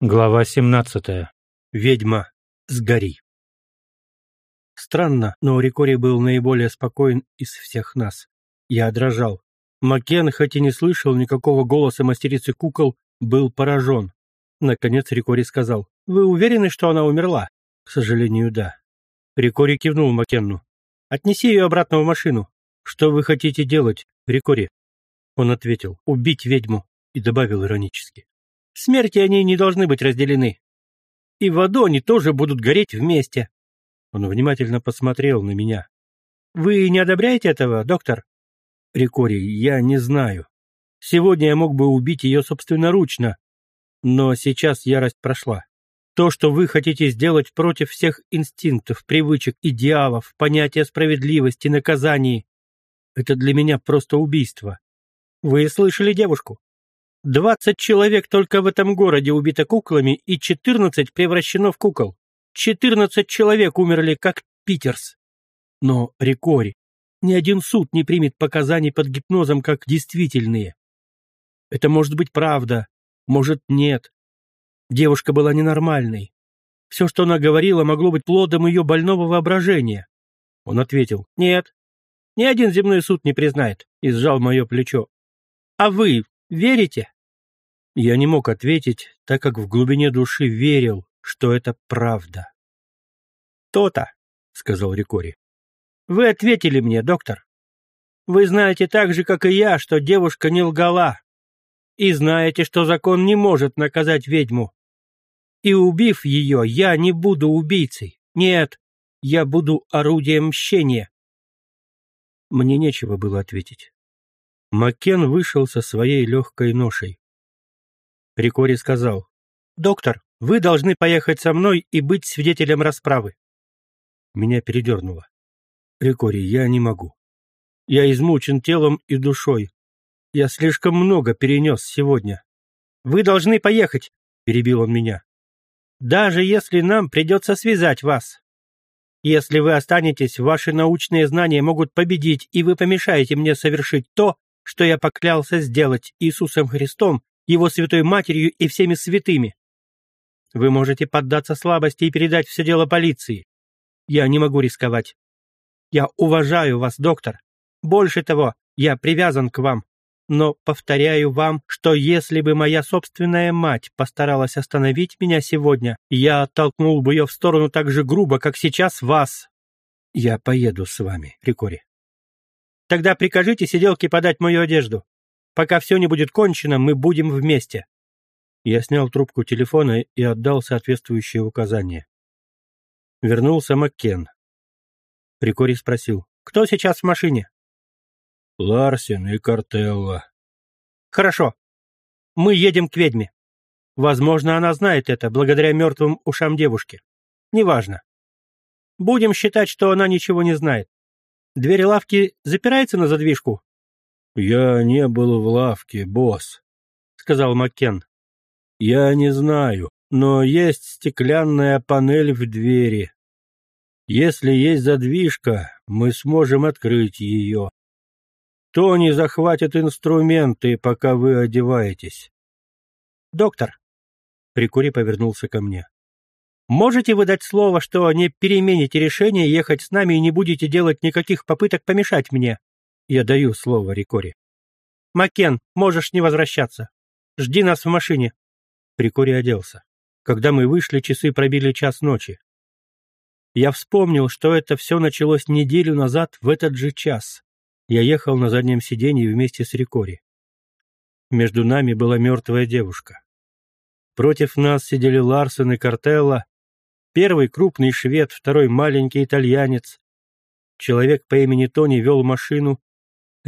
Глава 17. Ведьма, сгори. Странно, но Рикори был наиболее спокоен из всех нас. Я дрожал. Макен, хоть и не слышал никакого голоса мастерицы кукол, был поражен. Наконец Рикори сказал, «Вы уверены, что она умерла?» «К сожалению, да». Рикори кивнул Макенну. «Отнеси ее обратно в машину. Что вы хотите делать, Рикори?» Он ответил, «Убить ведьму», и добавил иронически. Смерти они не должны быть разделены. И в аду они тоже будут гореть вместе. Он внимательно посмотрел на меня. Вы не одобряете этого, доктор? Рикори, я не знаю. Сегодня я мог бы убить ее собственноручно, но сейчас ярость прошла. То, что вы хотите сделать против всех инстинктов, привычек, идеалов, понятия справедливости, наказаний, это для меня просто убийство. Вы слышали девушку? Двадцать человек только в этом городе убито куклами и четырнадцать превращено в кукол. Четырнадцать человек умерли, как Питерс. Но, Рикори, ни один суд не примет показаний под гипнозом как действительные. Это может быть правда, может нет. Девушка была ненормальной. Все, что она говорила, могло быть плодом ее больного воображения. Он ответил, нет, ни один земной суд не признает, и сжал мое плечо. А вы верите? Я не мог ответить, так как в глубине души верил, что это правда. «То-то», — сказал Рикори. «Вы ответили мне, доктор. Вы знаете так же, как и я, что девушка не лгала. И знаете, что закон не может наказать ведьму. И убив ее, я не буду убийцей. Нет, я буду орудием мщения». Мне нечего было ответить. Макен вышел со своей легкой ношей. Рикори сказал, «Доктор, вы должны поехать со мной и быть свидетелем расправы». Меня передернуло. «Рикори, я не могу. Я измучен телом и душой. Я слишком много перенес сегодня». «Вы должны поехать», — перебил он меня. «Даже если нам придется связать вас. Если вы останетесь, ваши научные знания могут победить, и вы помешаете мне совершить то, что я поклялся сделать Иисусом Христом его святой матерью и всеми святыми. Вы можете поддаться слабости и передать все дело полиции. Я не могу рисковать. Я уважаю вас, доктор. Больше того, я привязан к вам. Но повторяю вам, что если бы моя собственная мать постаралась остановить меня сегодня, я оттолкнул бы ее в сторону так же грубо, как сейчас вас. Я поеду с вами, Рикори. Тогда прикажите сиделке подать мою одежду. Пока все не будет кончено, мы будем вместе». Я снял трубку телефона и отдал соответствующие указания. Вернулся Маккен. Прикори спросил, «Кто сейчас в машине?» «Ларсен и Картелла». «Хорошо. Мы едем к ведьме. Возможно, она знает это, благодаря мертвым ушам девушки. Неважно. Будем считать, что она ничего не знает. Дверь лавки запирается на задвижку?» «Я не был в лавке, босс», — сказал Маккен. «Я не знаю, но есть стеклянная панель в двери. Если есть задвижка, мы сможем открыть ее. Тони захватит инструменты, пока вы одеваетесь». «Доктор», — Прикури повернулся ко мне, — «можете вы дать слово, что не перемените решение ехать с нами и не будете делать никаких попыток помешать мне?» Я даю слово Рикори. Макен, можешь не возвращаться. Жди нас в машине. Рикори оделся. Когда мы вышли, часы пробили час ночи. Я вспомнил, что это все началось неделю назад в этот же час. Я ехал на заднем сиденье вместе с Рикори. Между нами была мертвая девушка. Против нас сидели Ларсон и Картелла, первый крупный швед, второй маленький итальянец. Человек по имени Тони вел машину,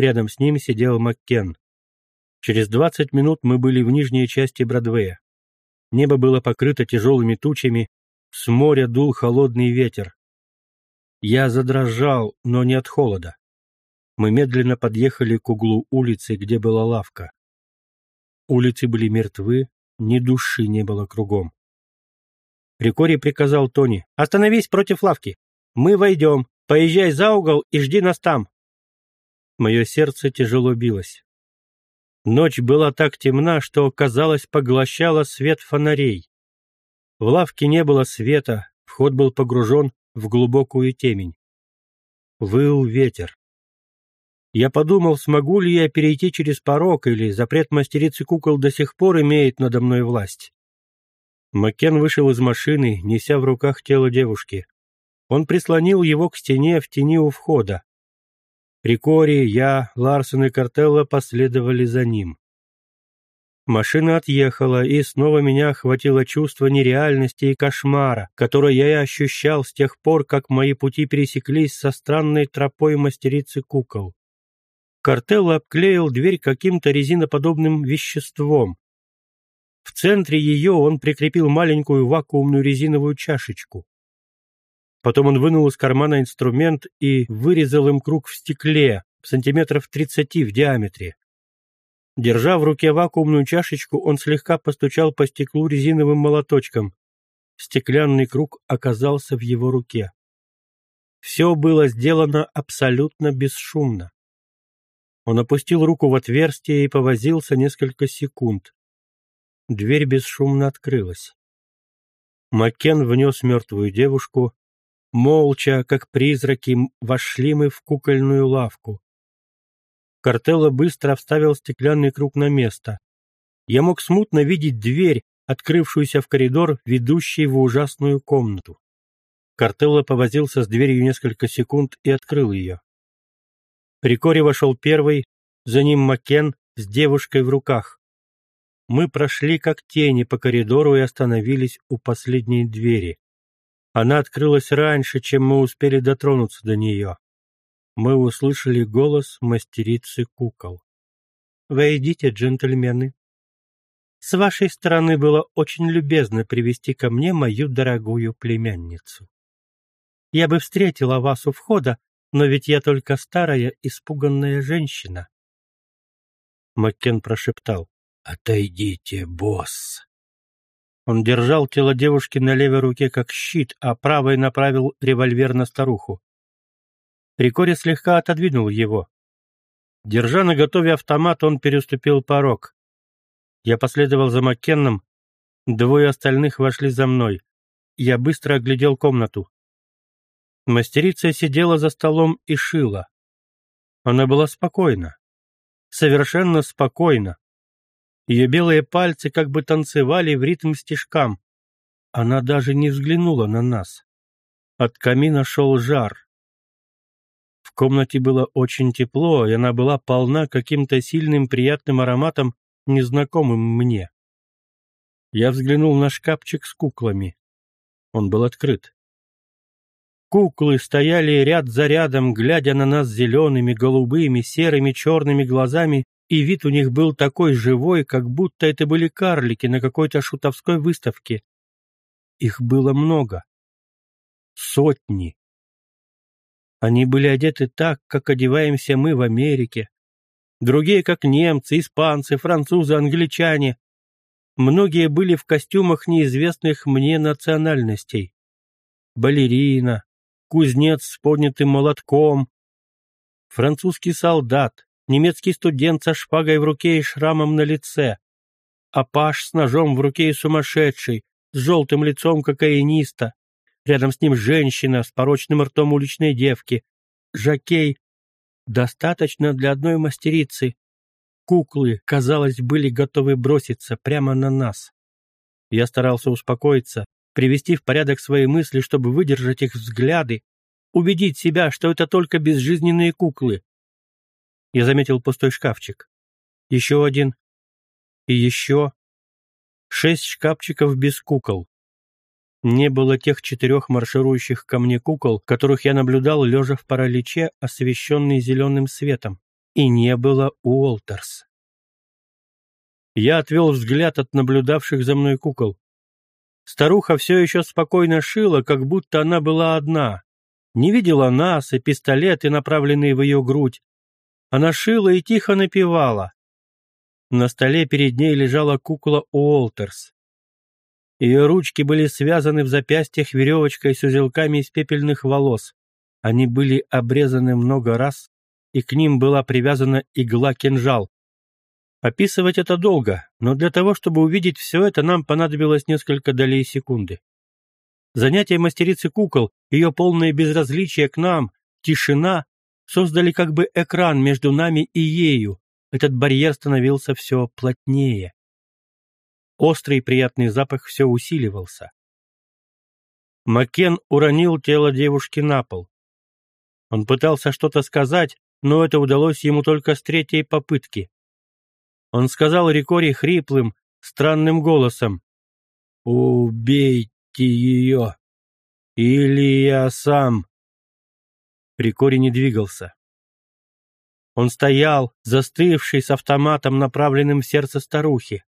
Рядом с ним сидел Маккен. Через двадцать минут мы были в нижней части Бродвея. Небо было покрыто тяжелыми тучами, с моря дул холодный ветер. Я задрожал, но не от холода. Мы медленно подъехали к углу улицы, где была лавка. Улицы были мертвы, ни души не было кругом. Рикори приказал Тони, «Остановись против лавки. Мы войдем. Поезжай за угол и жди нас там. Мое сердце тяжело билось. Ночь была так темна, что, казалось, поглощала свет фонарей. В лавке не было света, вход был погружен в глубокую темень. Выл ветер. Я подумал, смогу ли я перейти через порог, или запрет мастерицы кукол до сих пор имеет надо мной власть. Макен вышел из машины, неся в руках тело девушки. Он прислонил его к стене в тени у входа. Рикори, я, Ларсон и Картелло последовали за ним. Машина отъехала, и снова меня охватило чувство нереальности и кошмара, которое я и ощущал с тех пор, как мои пути пересеклись со странной тропой мастерицы кукол. Картелло обклеил дверь каким-то резиноподобным веществом. В центре ее он прикрепил маленькую вакуумную резиновую чашечку. Потом он вынул из кармана инструмент и вырезал им круг в стекле, сантиметров 30 в диаметре. Держа в руке вакуумную чашечку, он слегка постучал по стеклу резиновым молоточком. Стеклянный круг оказался в его руке. Все было сделано абсолютно бесшумно. Он опустил руку в отверстие и повозился несколько секунд. Дверь бесшумно открылась. Макен внес мертвую девушку. Молча, как призраки, вошли мы в кукольную лавку. Картелло быстро вставил стеклянный круг на место. Я мог смутно видеть дверь, открывшуюся в коридор, ведущий в ужасную комнату. Картелло повозился с дверью несколько секунд и открыл ее. Прикори вошел первый, за ним Макен с девушкой в руках. Мы прошли как тени по коридору и остановились у последней двери. Она открылась раньше, чем мы успели дотронуться до нее мы услышали голос мастерицы кукол. «Войдите, джентльмены. С вашей стороны было очень любезно привести ко мне мою дорогую племянницу. Я бы встретила вас у входа, но ведь я только старая, испуганная женщина». Маккен прошептал. «Отойдите, босс». Он держал тело девушки на левой руке как щит, а правой направил револьвер на старуху. Рикори слегка отодвинул его. Держа на готове автомат, он переступил порог. Я последовал за Маккенном, двое остальных вошли за мной. Я быстро оглядел комнату. Мастерица сидела за столом и шила. Она была спокойна. Совершенно спокойна. Ее белые пальцы как бы танцевали в ритм стежкам. Она даже не взглянула на нас. От камина шел жар. В комнате было очень тепло, и она была полна каким-то сильным приятным ароматом, незнакомым мне. Я взглянул на шкафчик с куклами. Он был открыт. Куклы стояли ряд за рядом, глядя на нас зелеными, голубыми, серыми, черными глазами, и вид у них был такой живой, как будто это были карлики на какой-то шутовской выставке. Их было много. Сотни. Они были одеты так, как одеваемся мы в Америке. Другие, как немцы, испанцы, французы, англичане. Многие были в костюмах неизвестных мне национальностей. Балерина, кузнец с поднятым молотком, французский солдат, немецкий студент со шпагой в руке и шрамом на лице, апаш с ножом в руке и сумасшедший, с желтым лицом кокаиниста, Рядом с ним женщина с порочным ртом уличной девки. Жакей. Достаточно для одной мастерицы. Куклы, казалось, были готовы броситься прямо на нас. Я старался успокоиться, привести в порядок свои мысли, чтобы выдержать их взгляды, убедить себя, что это только безжизненные куклы. Я заметил пустой шкафчик. Еще один. И еще. Шесть шкафчиков без кукол. Не было тех четырех марширующих ко мне кукол, которых я наблюдал, лежа в параличе, освещенный зеленым светом. И не было Уолтерс. Я отвел взгляд от наблюдавших за мной кукол. Старуха все еще спокойно шила, как будто она была одна. Не видела нас и пистолеты, направленные в ее грудь. Она шила и тихо напевала. На столе перед ней лежала кукла Уолтерс. Ее ручки были связаны в запястьях веревочкой с узелками из пепельных волос. Они были обрезаны много раз, и к ним была привязана игла-кинжал. Описывать это долго, но для того, чтобы увидеть все это, нам понадобилось несколько долей секунды. Занятия мастерицы кукол, ее полное безразличие к нам, тишина создали как бы экран между нами и ею. Этот барьер становился все плотнее. Острый приятный запах все усиливался. Макен уронил тело девушки на пол. Он пытался что-то сказать, но это удалось ему только с третьей попытки. Он сказал Рикори хриплым, странным голосом. «Убейте ее! Или я сам!» Рикори не двигался. Он стоял, застывший с автоматом, направленным в сердце старухи.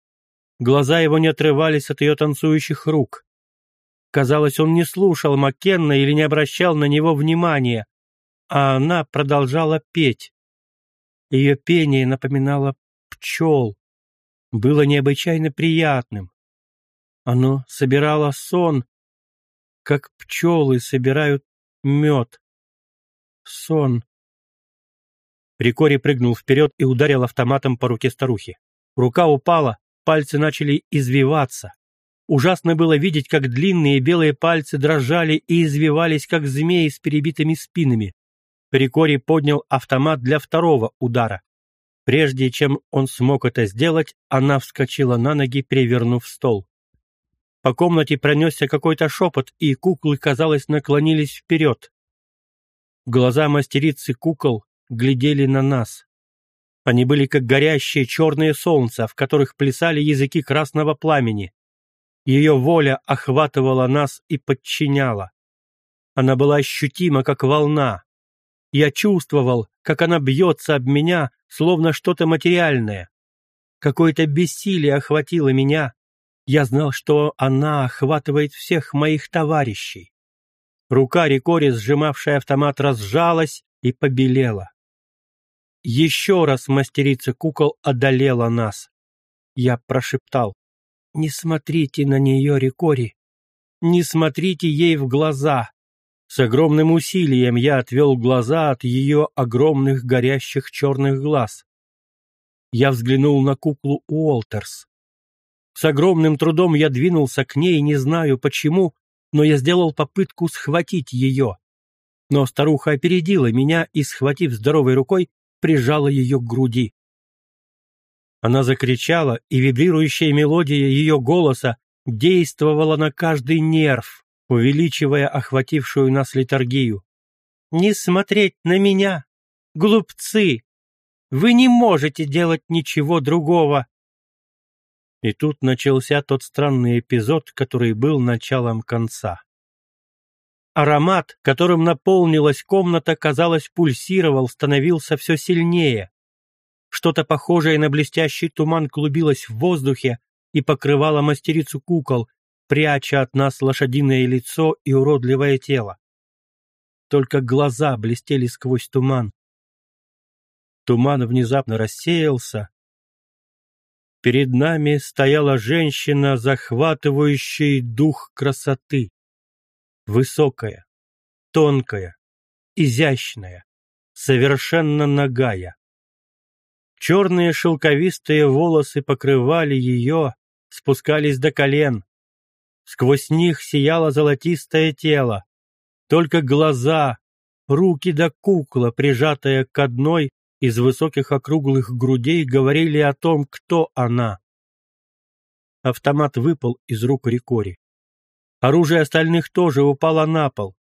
Глаза его не отрывались от ее танцующих рук. Казалось, он не слушал Маккенна или не обращал на него внимания, а она продолжала петь. Ее пение напоминало пчел было необычайно приятным. Оно собирало сон, как пчелы собирают мед. Сон. Рикори прыгнул вперед и ударил автоматом по руке старухи. Рука упала, пальцы начали извиваться. Ужасно было видеть, как длинные белые пальцы дрожали и извивались, как змеи с перебитыми спинами. Рикори поднял автомат для второго удара. Прежде чем он смог это сделать, она вскочила на ноги, перевернув стол. По комнате пронесся какой-то шепот, и куклы, казалось, наклонились вперед. Глаза мастерицы кукол глядели на нас. Они были как горящие черные солнца, в которых плясали языки красного пламени. Ее воля охватывала нас и подчиняла. Она была ощутима, как волна. Я чувствовал, как она бьется об меня, словно что-то материальное. Какое-то бессилие охватило меня. Я знал, что она охватывает всех моих товарищей. Рука Рикори, сжимавшая автомат, разжалась и побелела. Еще раз мастерица кукол одолела нас. Я прошептал. «Не смотрите на нее, Рикори. Не смотрите ей в глаза. С огромным усилием я отвел глаза от ее огромных горящих черных глаз. Я взглянул на куклу Уолтерс. С огромным трудом я двинулся к ней, не знаю почему, но я сделал попытку схватить ее. Но старуха опередила меня и, схватив здоровой рукой, прижала ее к груди. Она закричала, и вибрирующая мелодия ее голоса действовала на каждый нерв увеличивая охватившую нас литургию. «Не смотреть на меня! Глупцы! Вы не можете делать ничего другого!» И тут начался тот странный эпизод, который был началом конца. Аромат, которым наполнилась комната, казалось, пульсировал, становился все сильнее. Что-то похожее на блестящий туман клубилось в воздухе и покрывало мастерицу кукол, пряча от нас лошадиное лицо и уродливое тело. Только глаза блестели сквозь туман. Туман внезапно рассеялся. Перед нами стояла женщина, захватывающая дух красоты. Высокая, тонкая, изящная, совершенно нагая. Черные шелковистые волосы покрывали ее, спускались до колен. Сквозь них сияло золотистое тело. Только глаза, руки да кукла, прижатая к одной из высоких округлых грудей, говорили о том, кто она. Автомат выпал из рук Рикори. Оружие остальных тоже упало на пол.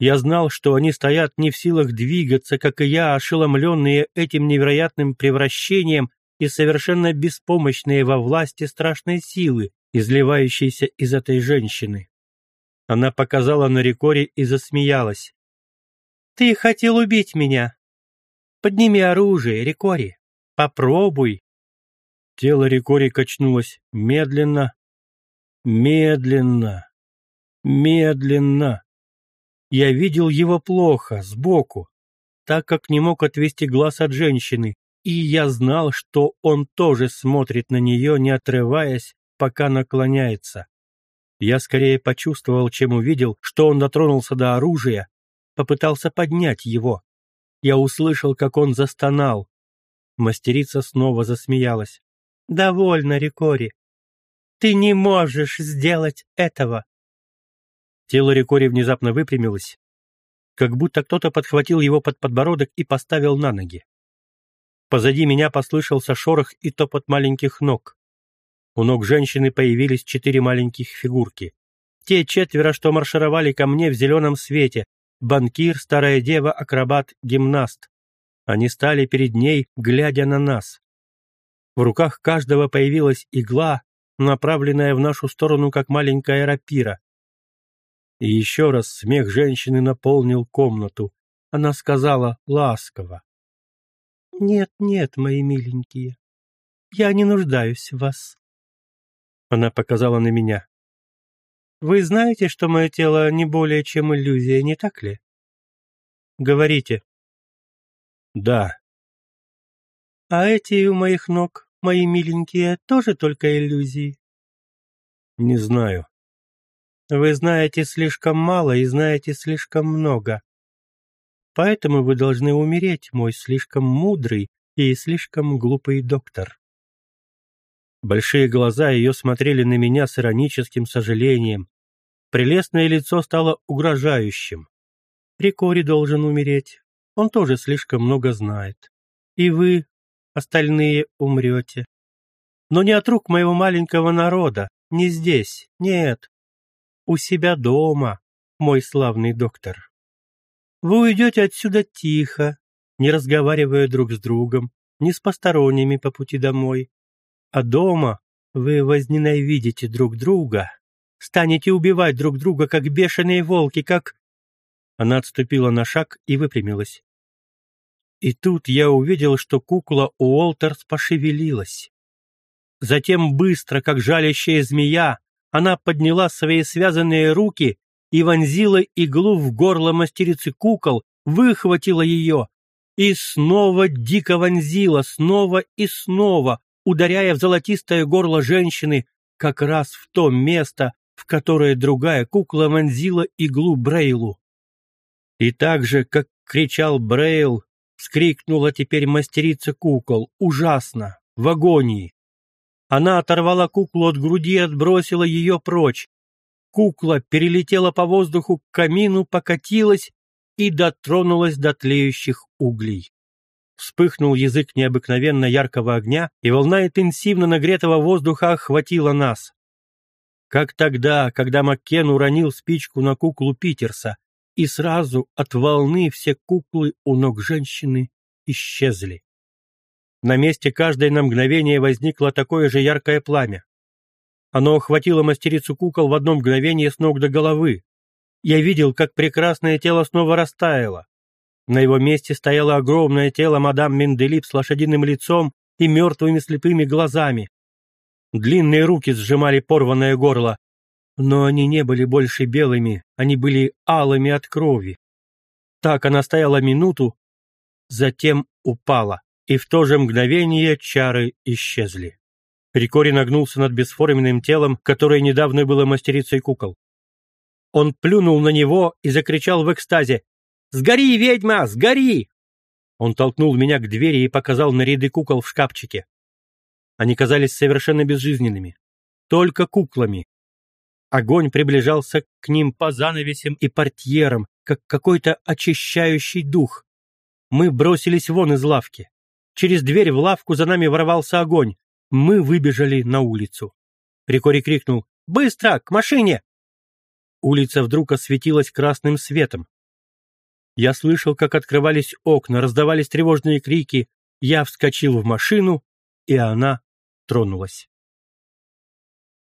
Я знал, что они стоят не в силах двигаться, как и я, ошеломленные этим невероятным превращением и совершенно беспомощные во власти страшной силы, изливающейся из этой женщины. Она показала на Рикори и засмеялась. «Ты хотел убить меня. Подними оружие, Рикори. Попробуй». Тело Рикори качнулось медленно, медленно, медленно. Я видел его плохо, сбоку, так как не мог отвести глаз от женщины, и я знал, что он тоже смотрит на нее, не отрываясь, пока наклоняется. Я скорее почувствовал, чем увидел, что он дотронулся до оружия, попытался поднять его. Я услышал, как он застонал. Мастерица снова засмеялась. «Довольно, Рикори. Ты не можешь сделать этого!» Тело Рикори внезапно выпрямилось, как будто кто-то подхватил его под подбородок и поставил на ноги. Позади меня послышался шорох и топот маленьких ног. У ног женщины появились четыре маленьких фигурки. Те четверо, что маршировали ко мне в зеленом свете. Банкир, старая дева, акробат, гимнаст. Они стали перед ней, глядя на нас. В руках каждого появилась игла, направленная в нашу сторону, как маленькая рапира. И еще раз смех женщины наполнил комнату. Она сказала ласково. «Нет, нет, мои миленькие, я не нуждаюсь в вас». Она показала на меня. «Вы знаете, что мое тело не более чем иллюзия, не так ли?» «Говорите». «Да». «А эти у моих ног, мои миленькие, тоже только иллюзии?» «Не знаю». «Вы знаете слишком мало и знаете слишком много. Поэтому вы должны умереть, мой слишком мудрый и слишком глупый доктор». Большие глаза ее смотрели на меня с ироническим сожалением. Прелестное лицо стало угрожающим. Рикори должен умереть. Он тоже слишком много знает. И вы, остальные, умрете. Но не от рук моего маленького народа, не здесь, нет. У себя дома, мой славный доктор. Вы уйдете отсюда тихо, не разговаривая друг с другом, не с посторонними по пути домой. А дома вы возненавидите друг друга, станете убивать друг друга, как бешеные волки, как...» Она отступила на шаг и выпрямилась. И тут я увидел, что кукла Уолтерс пошевелилась. Затем быстро, как жалящая змея, она подняла свои связанные руки и вонзила иглу в горло мастерицы кукол, выхватила ее и снова дико вонзила, снова и снова, ударяя в золотистое горло женщины как раз в то место, в которое другая кукла вонзила иглу Брейлу. И так же, как кричал Брейл, вскрикнула теперь мастерица кукол, ужасно, в агонии. Она оторвала куклу от груди и отбросила ее прочь. Кукла перелетела по воздуху к камину, покатилась и дотронулась до тлеющих углей. Вспыхнул язык необыкновенно яркого огня, и волна интенсивно нагретого воздуха охватила нас. Как тогда, когда Маккен уронил спичку на куклу Питерса, и сразу от волны все куклы у ног женщины исчезли. На месте каждой на мгновение возникло такое же яркое пламя. Оно охватило мастерицу кукол в одно мгновение с ног до головы. Я видел, как прекрасное тело снова растаяло. На его месте стояло огромное тело мадам Менделип с лошадиным лицом и мертвыми слепыми глазами. Длинные руки сжимали порванное горло, но они не были больше белыми, они были алыми от крови. Так она стояла минуту, затем упала, и в то же мгновение чары исчезли. Рикори нагнулся над бесформенным телом, которое недавно было мастерицей кукол. Он плюнул на него и закричал в экстазе «Сгори, ведьма, сгори!» Он толкнул меня к двери и показал на ряды кукол в шкафчике. Они казались совершенно безжизненными. Только куклами. Огонь приближался к ним по занавесям и портьерам, как какой-то очищающий дух. Мы бросились вон из лавки. Через дверь в лавку за нами ворвался огонь. Мы выбежали на улицу. Рикори крикнул «Быстро, к машине!» Улица вдруг осветилась красным светом. Я слышал, как открывались окна, раздавались тревожные крики. Я вскочил в машину, и она тронулась.